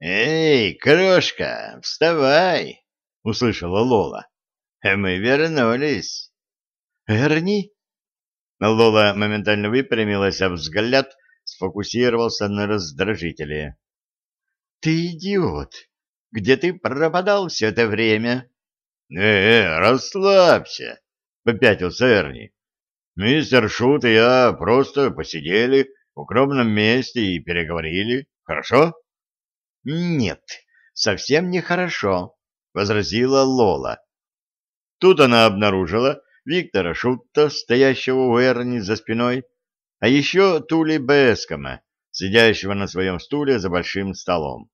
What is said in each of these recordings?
«Эй, крошка, вставай!» — услышала Лола. «Мы вернулись!» «Эрни?» Лола моментально выпрямилась, а взгляд сфокусировался на раздражителе. «Ты идиот! Где ты пропадал все это время?» «Э, расслабься!» — попятился Эрни. «Мистер Шут и я просто посидели в укромном месте и переговорили. Хорошо?» «Нет, совсем нехорошо», — возразила Лола. Тут она обнаружила Виктора Шутта, стоящего у Эрни за спиной, а еще Тули Бескома, сидящего на своем стуле за большим столом.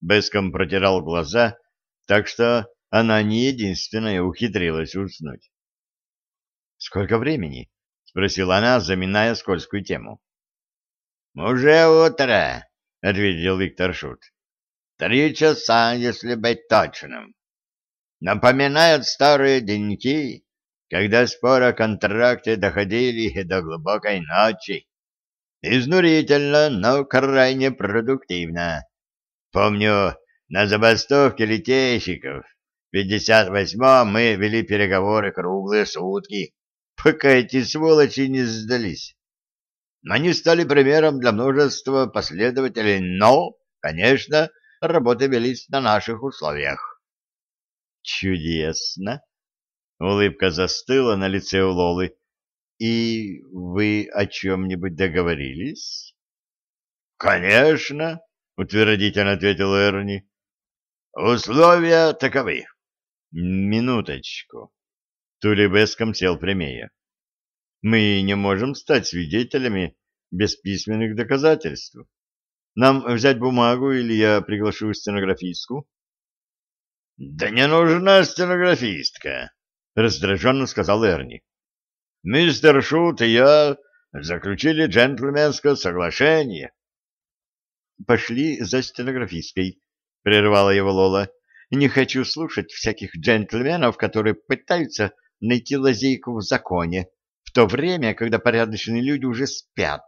Беском протирал глаза, так что она не единственная ухитрилась уснуть. «Сколько времени?» — спросила она, заминая скользкую тему. «Уже утро», — ответил Виктор Шут. «Три часа, если быть точным. Напоминают старые деньки, когда споры о контракте доходили до глубокой ночи. Изнурительно, но крайне продуктивно. Помню, на забастовке литейщиков в 58-м мы вели переговоры круглые сутки, пока эти сволочи не сдались. Они стали примером для множества последователей, но, конечно, работы велись на наших условиях. Чудесно! Улыбка застыла на лице у Лолы. И вы о чем-нибудь договорились? Конечно, утвердительно ответил Эрни. Условия таковы. Минуточку. Тули Беском сел прямее. Мы не можем стать свидетелями без письменных доказательств. Нам взять бумагу или я приглашу стенографистку? — Да не нужна стенографистка, — раздраженно сказал Эрни. — Мистер Шут и я заключили джентльменское соглашение. — Пошли за стенографисткой, — прервала его Лола. — Не хочу слушать всяких джентльменов, которые пытаются найти лазейку в законе, в то время, когда порядочные люди уже спят.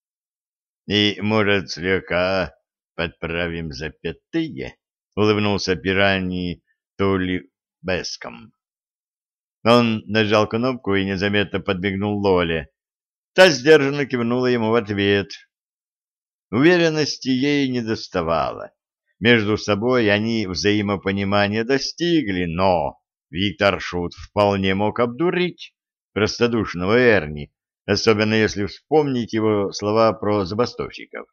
— И, может, слегка подправим запятые? — улыбнулся пираньи Тули Беском. Он нажал кнопку и незаметно подмигнул Лоле. Та сдержанно кивнула ему в ответ. Уверенности ей не доставало. Между собой они взаимопонимания достигли, но Виктор Шут вполне мог обдурить простодушного Эрни, особенно если вспомнить его слова про забастовщиков.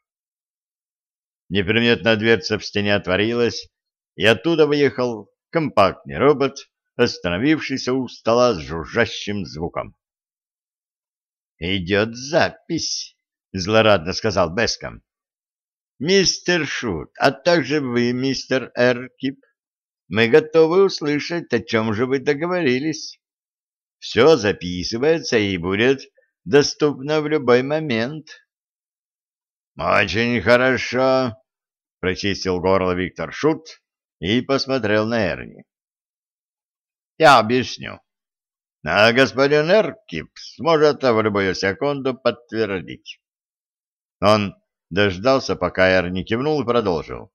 Неприметная дверца в стене отворилась, и оттуда выехал компактный робот остановившийся у стола с жужжащим звуком. «Идет запись», — злорадно сказал Беском. «Мистер Шут, а также вы, мистер Эркип, мы готовы услышать, о чем же вы договорились. Все записывается и будет доступно в любой момент». «Очень хорошо», — прочистил горло Виктор Шут и посмотрел на Эрни. Я объясню. А господин Эркип сможет в любую секунду подтвердить. Он дождался, пока Эр не кивнул и продолжил.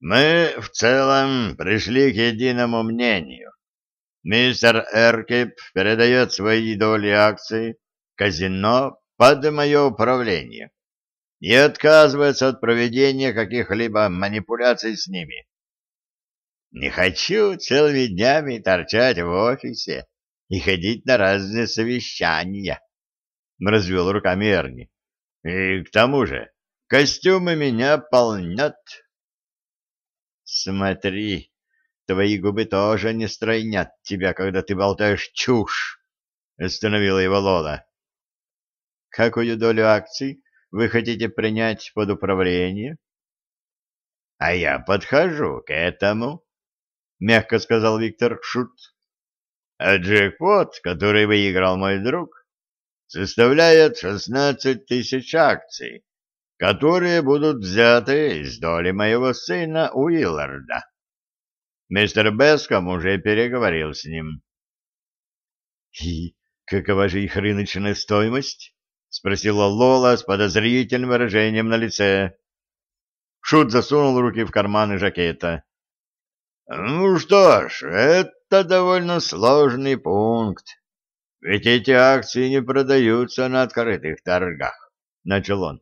Мы в целом пришли к единому мнению. Мистер Эркип передает свои доли акций казино под мое управление и отказывается от проведения каких-либо манипуляций с ними. Не хочу целыми днями торчать в офисе и ходить на разные совещания, — развел руками Эрни. И к тому же костюмы меня полнят. Смотри, твои губы тоже не стройнят тебя, когда ты болтаешь чушь, — остановила его Лола. Какую долю акций вы хотите принять под управление? А я подхожу к этому. — мягко сказал Виктор Шут. «А джекпот, который выиграл мой друг, составляет шестнадцать тысяч акций, которые будут взяты из доли моего сына Уилларда. Мистер Беском уже переговорил с ним». «И какова же их рыночная стоимость?» — спросила Лола с подозрительным выражением на лице. Шут засунул руки в карманы жакета. Ну что ж, это довольно сложный пункт. Ведь эти акции не продаются на открытых торгах, — начал он.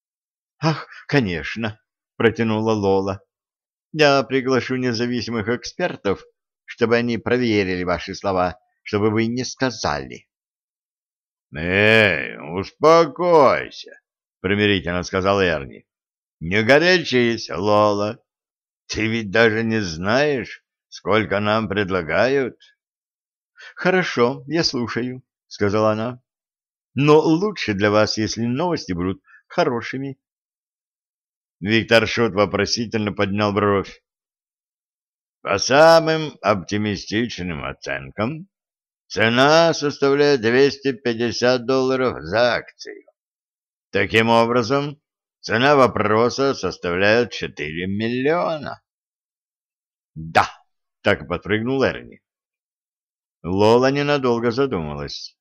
— Ах, конечно, — протянула Лола. — Я приглашу независимых экспертов, чтобы они проверили ваши слова, чтобы вы не сказали. — Эй, успокойся, — примирительно сказал Эрни. — Не горячись, Лола. Ты ведь даже не знаешь, сколько нам предлагают. — Хорошо, я слушаю, — сказала она. — Но лучше для вас, если новости будут хорошими. Виктор Шут вопросительно поднял бровь. По самым оптимистичным оценкам, цена составляет 250 долларов за акцию. Таким образом, Цена вопроса составляет 4 миллиона. Да, так подпрыгнул Эрни. Лола ненадолго задумалась.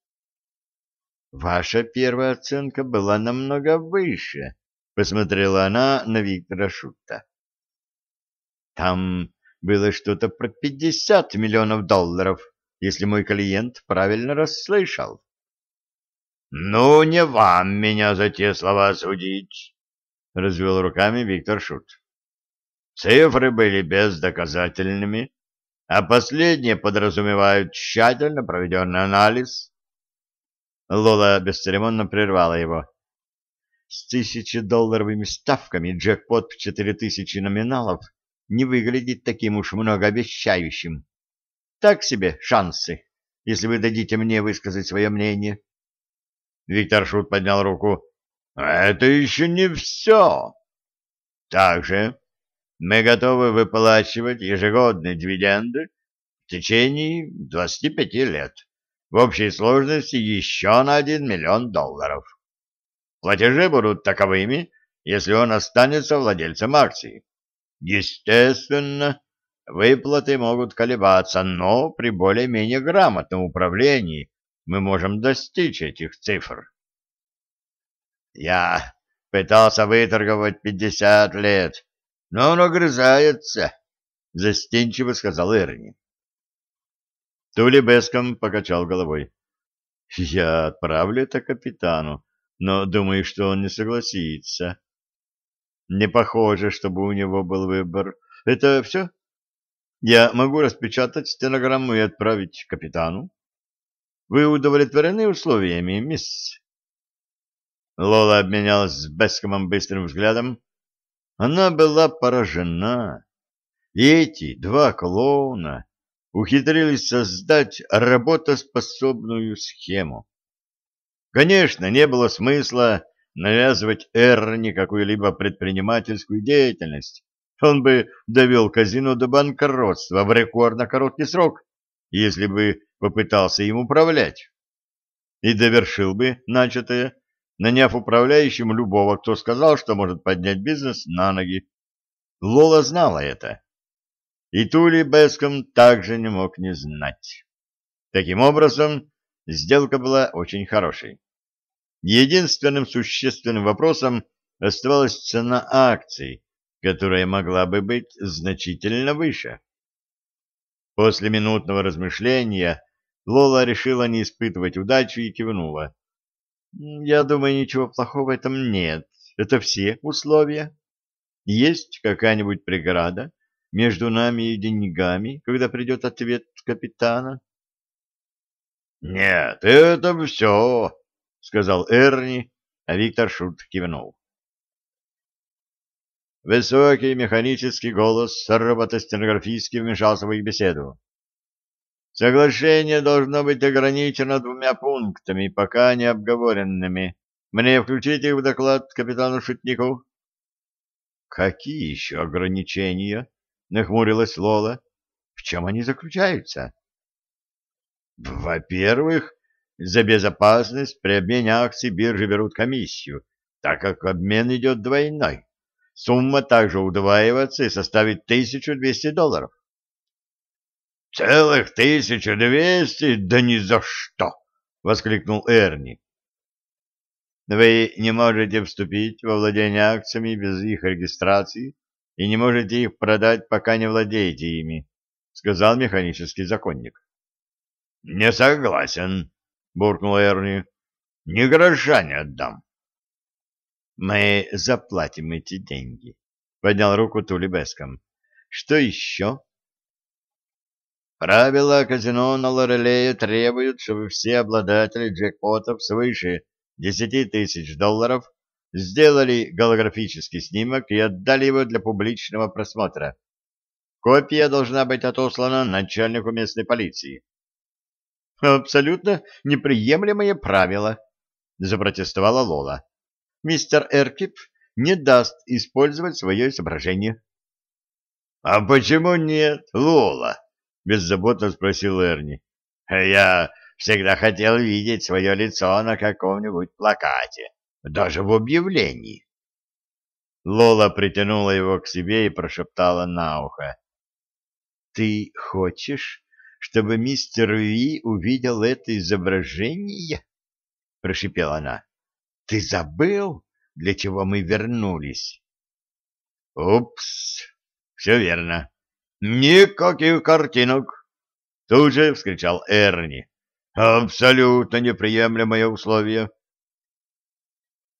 Ваша первая оценка была намного выше, посмотрела она на Виктора Шутта. Там было что-то про 50 миллионов долларов, если мой клиент правильно расслышал. Ну, не вам меня за те слова судить. — развел руками Виктор Шут. Цифры были бездоказательными, а последние подразумевают тщательно проведенный анализ. Лола бесцеремонно прервала его. С тысячедолларовыми ставками джекпот в четыре тысячи номиналов не выглядит таким уж многообещающим. Так себе шансы, если вы дадите мне высказать свое мнение. Виктор Шут поднял руку. Это еще не все. Также мы готовы выплачивать ежегодные дивиденды в течение 25 лет, в общей сложности еще на 1 миллион долларов. Платежи будут таковыми, если он останется владельцем акций. Естественно, выплаты могут колебаться, но при более-менее грамотном управлении мы можем достичь этих цифр. Я пытался выторговать пятьдесят лет, но он огрызается, — застенчиво сказал Эрни. Тули Беском покачал головой. — Я отправлю это капитану, но думаю, что он не согласится. Не похоже, чтобы у него был выбор. Это все? Я могу распечатать стенограмму и отправить капитану. Вы удовлетворены условиями, мисс? Лола обменялась с Бескомом быстрым взглядом. Она была поражена. Эти два клоуна ухитрились создать работоспособную схему. Конечно, не было смысла навязывать Эрни какую-либо предпринимательскую деятельность. Он бы довел казино до банкротства в рекордно короткий срок, если бы попытался им управлять. И довершил бы начатое наняв управляющим любого, кто сказал, что может поднять бизнес на ноги. Лола знала это. И Тули Беском также не мог не знать. Таким образом, сделка была очень хорошей. Единственным существенным вопросом оставалась цена акций, которая могла бы быть значительно выше. После минутного размышления Лола решила не испытывать удачу и кивнула. Я думаю, ничего плохого в этом нет. Это все условия. Есть какая-нибудь преграда между нами и деньгами, когда придет ответ капитана? Нет, это все, сказал Эрни, а Виктор Шут кивнул. Высокий механический голос роботостенографически вмешался в их беседу. Соглашение должно быть ограничено двумя пунктами, пока не обговоренными. Мне включить их в доклад капитану Шутнику? — Какие еще ограничения? — нахмурилась Лола. — В чем они заключаются? — Во-первых, за безопасность при обмене акций биржи берут комиссию, так как обмен идет двойной. Сумма также удваивается и составит 1200 долларов. «Целых тысячу двести? Да ни за что!» — воскликнул Эрни. Вы не можете вступить во владение акциями без их регистрации и не можете их продать, пока не владеете ими, — сказал механический законник. — Не согласен, — буркнул Эрни. — Ни гроша не отдам. — Мы заплатим эти деньги, — поднял руку Тули Беском. — Что еще? — Правила казино на Лорелее требуют, чтобы все обладатели джекпотов свыше десяти тысяч долларов сделали голографический снимок и отдали его для публичного просмотра. Копия должна быть отослана начальнику местной полиции. — Абсолютно неприемлемое правило, — запротестовала Лола. — Мистер Эркип не даст использовать свое изображение. — А почему нет, Лола? — беззаботно спросил Эрни. — Я всегда хотел видеть свое лицо на каком-нибудь плакате, даже в объявлении. Лола притянула его к себе и прошептала на ухо. — Ты хочешь, чтобы мистер Ви увидел это изображение? — прошипела она. — Ты забыл, для чего мы вернулись? — Упс, все верно. Никаких картинок! Тут же вскричал Эрни. Абсолютно неприемлемое условие.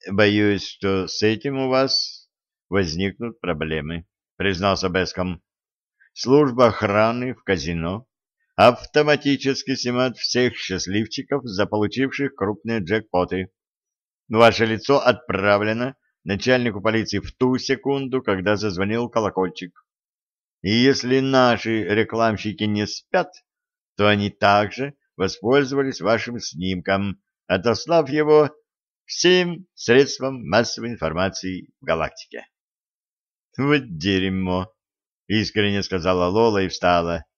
Боюсь, что с этим у вас возникнут проблемы, признался Беском. Служба охраны в казино автоматически снимает всех счастливчиков, заполучивших крупные джекпоты. Ваше лицо отправлено начальнику полиции в ту секунду, когда зазвонил колокольчик. И если наши рекламщики не спят, то они также воспользовались вашим снимком, отослав его всем средствам массовой информации в галактике. — Вот дерьмо! — искренне сказала Лола и встала. —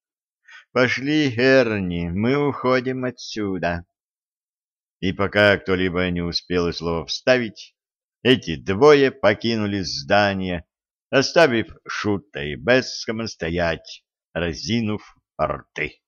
Пошли, Эрни, мы уходим отсюда. И пока кто-либо не успел и слова вставить, эти двое покинули здание, оставив Шута и Бескома стоять, разинув рты.